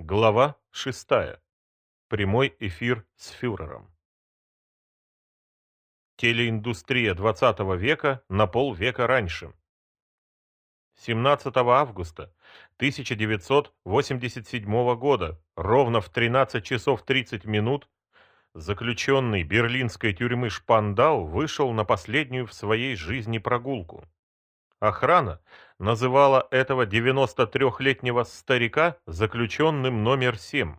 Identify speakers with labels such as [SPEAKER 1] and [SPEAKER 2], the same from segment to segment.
[SPEAKER 1] Глава 6. Прямой эфир с фюрером. Телеиндустрия 20 века на полвека раньше. 17 августа 1987 года, ровно в 13 часов 30 минут, заключенный берлинской тюрьмы Шпандау вышел на последнюю в своей жизни прогулку. Охрана называла этого 93-летнего старика заключенным номер 7.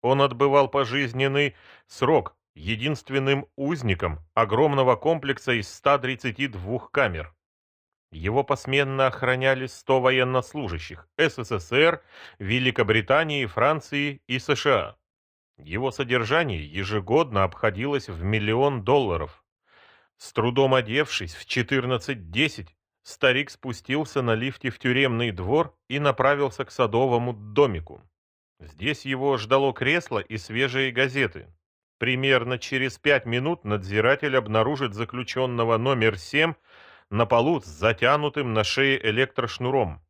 [SPEAKER 1] Он отбывал пожизненный срок единственным узником огромного комплекса из 132 камер. Его посменно охраняли 100 военнослужащих СССР, Великобритании, Франции и США. Его содержание ежегодно обходилось в миллион долларов. С трудом одевшись в 14.10, Старик спустился на лифте в тюремный двор и направился к садовому домику. Здесь его ждало кресло и свежие газеты. Примерно через пять минут надзиратель обнаружит заключенного номер семь на полу с затянутым на шее электрошнуром.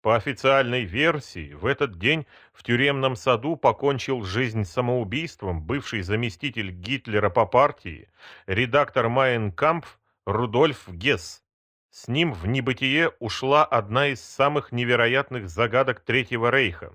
[SPEAKER 1] По официальной версии, в этот день в тюремном саду покончил жизнь самоубийством бывший заместитель Гитлера по партии, редактор Майнкампф Рудольф Гесс. С ним в небытие ушла одна из самых невероятных загадок Третьего Рейха.